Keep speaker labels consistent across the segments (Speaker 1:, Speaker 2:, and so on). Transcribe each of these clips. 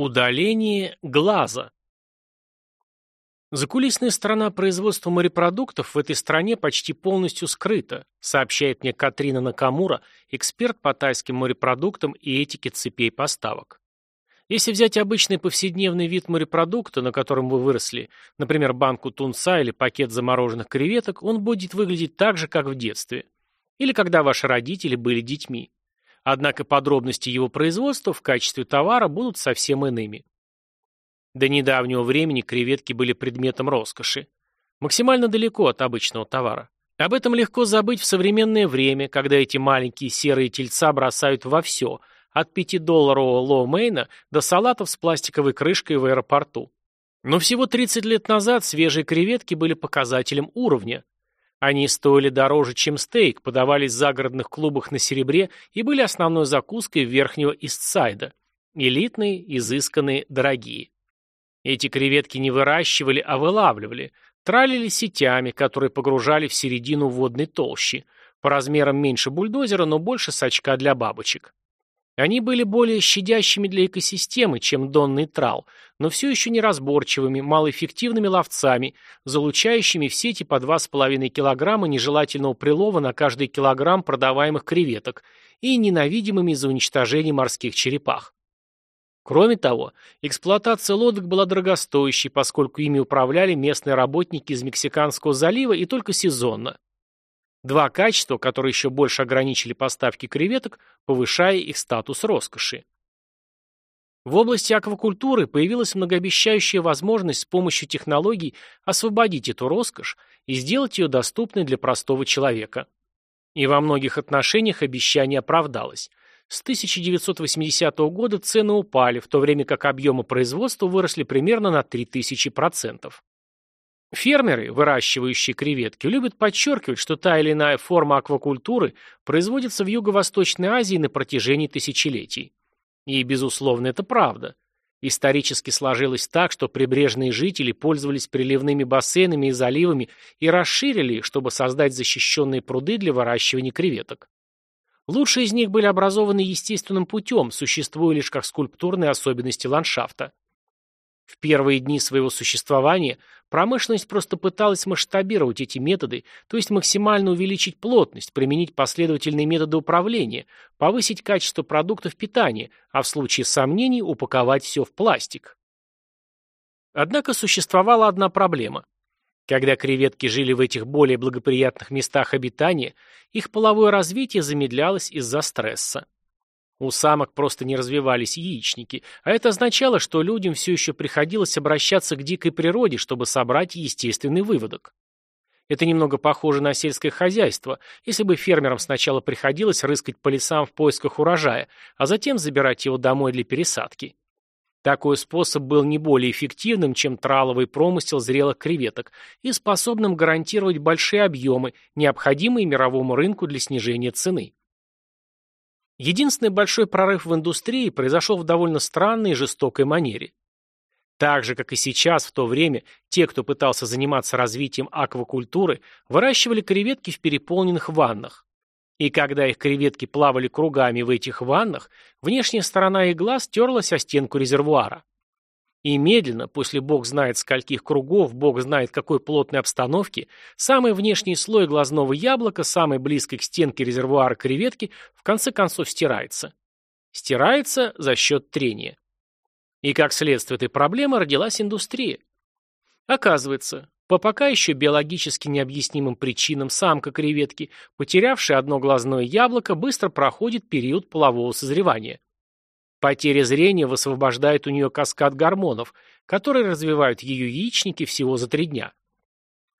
Speaker 1: Удаление глаза. Закулисная сторона производства морепродуктов в этой стране почти полностью скрыта, сообщает мне Катрина Накамура, эксперт по тайским морепродуктам и этике цепей поставок. Если взять обычный повседневный вид морепродукта, на котором вы выросли, например, банку тунца или пакет замороженных креветок, он будет выглядеть так же, как в детстве. Или когда ваши родители были детьми. Однако подробности его производства в качестве товара будут совсем иными. До недавнего времени креветки были предметом роскоши. Максимально далеко от обычного товара. Об этом легко забыть в современное время, когда эти маленькие серые тельца бросают во все, от 5-долларового лоу-мейна до салатов с пластиковой крышкой в аэропорту. Но всего 30 лет назад свежие креветки были показателем уровня. Они стоили дороже, чем стейк, подавались в загородных клубах на серебре и были основной закуской верхнего Истсайда. Элитные, изысканные, дорогие. Эти креветки не выращивали, а вылавливали. Тралили сетями, которые погружали в середину водной толщи. По размерам меньше бульдозера, но больше сачка для бабочек. Они были более щадящими для экосистемы, чем донный трал, но все еще неразборчивыми, малоэффективными ловцами, залучающими в сети по 2,5 килограмма нежелательного прилова на каждый килограмм продаваемых креветок и ненавидимыми за уничтожение морских черепах. Кроме того, эксплуатация лодок была дорогостоящей, поскольку ими управляли местные работники из Мексиканского залива и только сезонно. Два качества, которые еще больше ограничили поставки креветок, повышая их статус роскоши. В области аквакультуры появилась многообещающая возможность с помощью технологий освободить эту роскошь и сделать ее доступной для простого человека. И во многих отношениях обещание оправдалось. С 1980 года цены упали, в то время как объемы производства выросли примерно на 3000%. Фермеры, выращивающие креветки, любят подчеркивать, что та или иная форма аквакультуры производится в Юго-Восточной Азии на протяжении тысячелетий. И, безусловно, это правда. Исторически сложилось так, что прибрежные жители пользовались приливными бассейнами и заливами и расширили их, чтобы создать защищенные пруды для выращивания креветок. Лучшие из них были образованы естественным путем, существуя лишь как скульптурные особенности ландшафта. В первые дни своего существования промышленность просто пыталась масштабировать эти методы, то есть максимально увеличить плотность, применить последовательные методы управления, повысить качество продуктов питания, а в случае сомнений упаковать все в пластик. Однако существовала одна проблема. Когда креветки жили в этих более благоприятных местах обитания, их половое развитие замедлялось из-за стресса. У самок просто не развивались яичники, а это означало, что людям все еще приходилось обращаться к дикой природе, чтобы собрать естественный выводок. Это немного похоже на сельское хозяйство, если бы фермерам сначала приходилось рыскать по лесам в поисках урожая, а затем забирать его домой для пересадки. Такой способ был не более эффективным, чем траловый промысел зрелых креветок и способным гарантировать большие объемы, необходимые мировому рынку для снижения цены. Единственный большой прорыв в индустрии произошел в довольно странной и жестокой манере. Так же, как и сейчас, в то время, те, кто пытался заниматься развитием аквакультуры, выращивали креветки в переполненных ваннах. И когда их креветки плавали кругами в этих ваннах, внешняя сторона их глаз терлась о стенку резервуара. И медленно, после бог знает скольких кругов, бог знает какой плотной обстановки, самый внешний слой глазного яблока, самый близкий к стенке резервуара креветки, в конце концов стирается. Стирается за счет трения. И как следствие этой проблемы родилась индустрия. Оказывается, по пока еще биологически необъяснимым причинам самка креветки, потерявшая одно глазное яблоко, быстро проходит период полового созревания. Потеря зрения высвобождает у нее каскад гормонов, которые развивают ее яичники всего за три дня.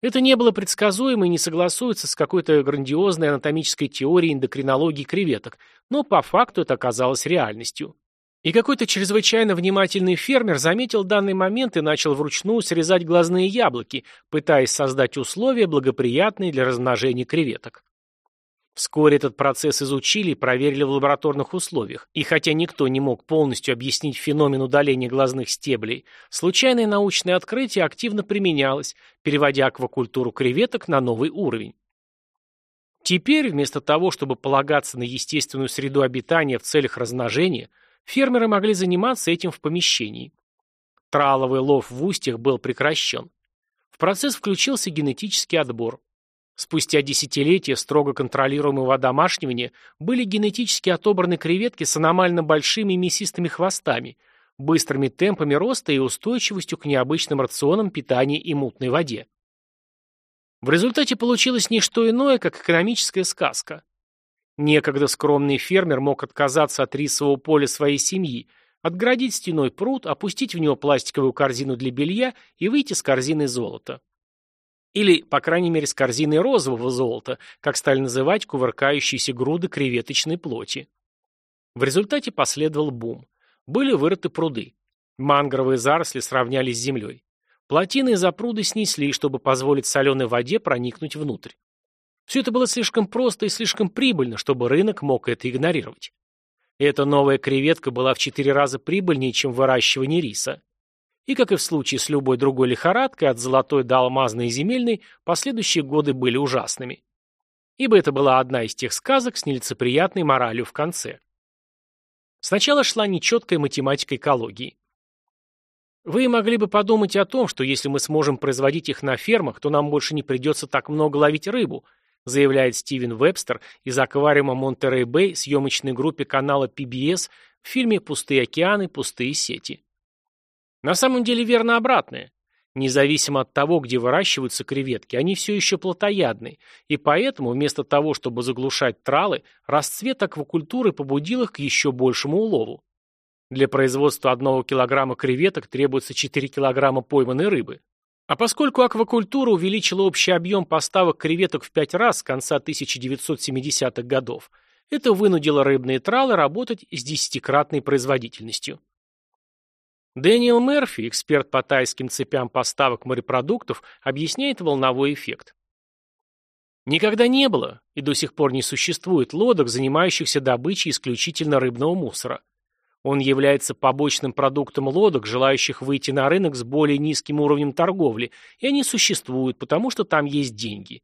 Speaker 1: Это не было предсказуемо и не согласуется с какой-то грандиозной анатомической теорией эндокринологии креветок, но по факту это оказалось реальностью. И какой-то чрезвычайно внимательный фермер заметил данный момент и начал вручную срезать глазные яблоки, пытаясь создать условия, благоприятные для размножения креветок. Вскоре этот процесс изучили и проверили в лабораторных условиях, и хотя никто не мог полностью объяснить феномен удаления глазных стеблей, случайное научное открытие активно применялось, переводя аквакультуру креветок на новый уровень. Теперь, вместо того, чтобы полагаться на естественную среду обитания в целях размножения, фермеры могли заниматься этим в помещении. Траловый лов в устьях был прекращен. В процесс включился генетический отбор. Спустя десятилетия строго контролируемого одомашнивания были генетически отобраны креветки с аномально большими мясистыми хвостами, быстрыми темпами роста и устойчивостью к необычным рационам питания и мутной воде. В результате получилось не что иное, как экономическая сказка. Некогда скромный фермер мог отказаться от рисового поля своей семьи, отгородить стеной пруд, опустить в него пластиковую корзину для белья и выйти с корзиной золота. Или, по крайней мере, с корзиной розового золота, как стали называть кувыркающиеся груды креветочной плоти. В результате последовал бум. Были вырыты пруды. Мангровые заросли сравнялись с землей. Плотины и запруды снесли, чтобы позволить соленой воде проникнуть внутрь. Все это было слишком просто и слишком прибыльно, чтобы рынок мог это игнорировать. Эта новая креветка была в четыре раза прибыльнее, чем выращивание риса. И, как и в случае с любой другой лихорадкой, от золотой до алмазной и земельной, последующие годы были ужасными. Ибо это была одна из тех сказок с нелицеприятной моралью в конце. Сначала шла нечеткая математика экологии. Вы могли бы подумать о том, что если мы сможем производить их на фермах, то нам больше не придется так много ловить рыбу, заявляет Стивен Вебстер из аквариума Монтерей-Бэй съемочной группе канала PBS в фильме «Пустые океаны, пустые сети». На самом деле верно обратное. Независимо от того, где выращиваются креветки, они все еще плотоядны, и поэтому вместо того, чтобы заглушать тралы, расцвет аквакультуры побудил их к еще большему улову. Для производства одного килограмма креветок требуется 4 килограмма пойманной рыбы. А поскольку аквакультура увеличила общий объем поставок креветок в пять раз с конца 1970-х годов, это вынудило рыбные тралы работать с десятикратной производительностью. Дэниел Мерфи, эксперт по тайским цепям поставок морепродуктов, объясняет волновой эффект. Никогда не было и до сих пор не существует лодок, занимающихся добычей исключительно рыбного мусора. Он является побочным продуктом лодок, желающих выйти на рынок с более низким уровнем торговли, и они существуют, потому что там есть деньги.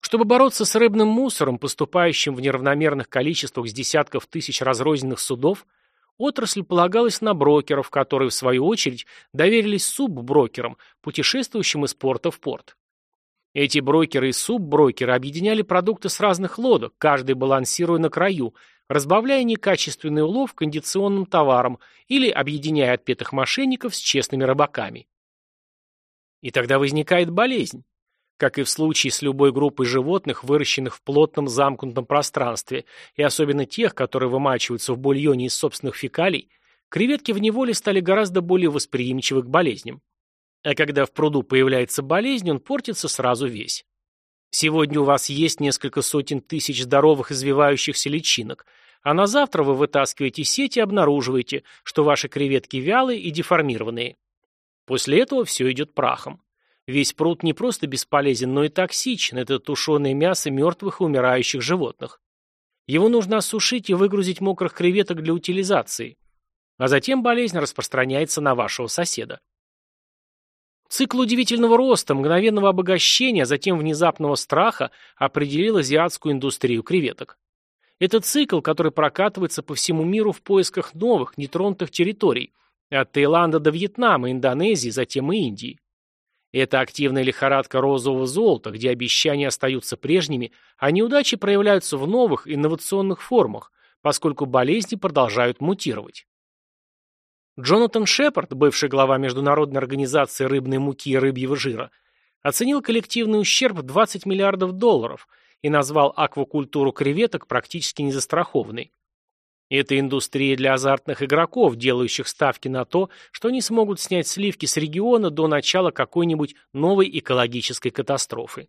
Speaker 1: Чтобы бороться с рыбным мусором, поступающим в неравномерных количествах с десятков тысяч разрозненных судов, отрасль полагалась на брокеров, которые, в свою очередь, доверились субброкерам, путешествующим из порта в порт. Эти брокеры и субброкеры объединяли продукты с разных лодок, каждый балансируя на краю, разбавляя некачественный улов кондиционным товаром или объединяя отпетых мошенников с честными рыбаками. И тогда возникает болезнь. Как и в случае с любой группой животных, выращенных в плотном замкнутом пространстве, и особенно тех, которые вымачиваются в бульоне из собственных фекалий, креветки в неволе стали гораздо более восприимчивы к болезням. А когда в пруду появляется болезнь, он портится сразу весь. Сегодня у вас есть несколько сотен тысяч здоровых извивающихся личинок, а на завтра вы вытаскиваете сеть и обнаруживаете, что ваши креветки вялые и деформированные. После этого все идет прахом. Весь пруд не просто бесполезен, но и токсичен. Это тушеное мясо мертвых и умирающих животных. Его нужно осушить и выгрузить мокрых креветок для утилизации. А затем болезнь распространяется на вашего соседа. Цикл удивительного роста, мгновенного обогащения, а затем внезапного страха определил азиатскую индустрию креветок. Это цикл, который прокатывается по всему миру в поисках новых, нетронутых территорий, от Таиланда до Вьетнама, Индонезии, затем и Индии. Это активная лихорадка розового золота, где обещания остаются прежними, а неудачи проявляются в новых, инновационных формах, поскольку болезни продолжают мутировать. Джонатан Шепард, бывший глава Международной организации рыбной муки и рыбьего жира, оценил коллективный ущерб в 20 миллиардов долларов и назвал аквакультуру креветок практически незастрахованной. Это индустрия для азартных игроков, делающих ставки на то, что они смогут снять сливки с региона до начала какой-нибудь новой экологической катастрофы.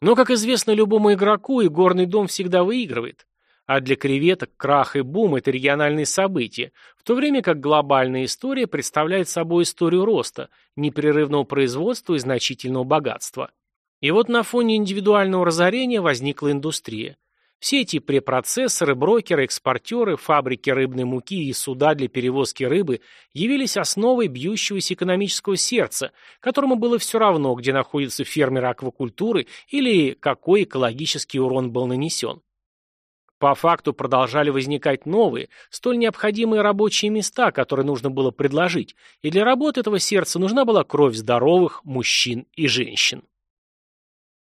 Speaker 1: Но, как известно любому игроку, и горный дом всегда выигрывает. А для креветок крах и бум – это региональные события, в то время как глобальная история представляет собой историю роста, непрерывного производства и значительного богатства. И вот на фоне индивидуального разорения возникла индустрия. Все эти препроцессоры, брокеры, экспортеры, фабрики рыбной муки и суда для перевозки рыбы явились основой бьющегося экономического сердца, которому было все равно, где находятся фермеры аквакультуры или какой экологический урон был нанесен. По факту продолжали возникать новые, столь необходимые рабочие места, которые нужно было предложить, и для работы этого сердца нужна была кровь здоровых мужчин и женщин.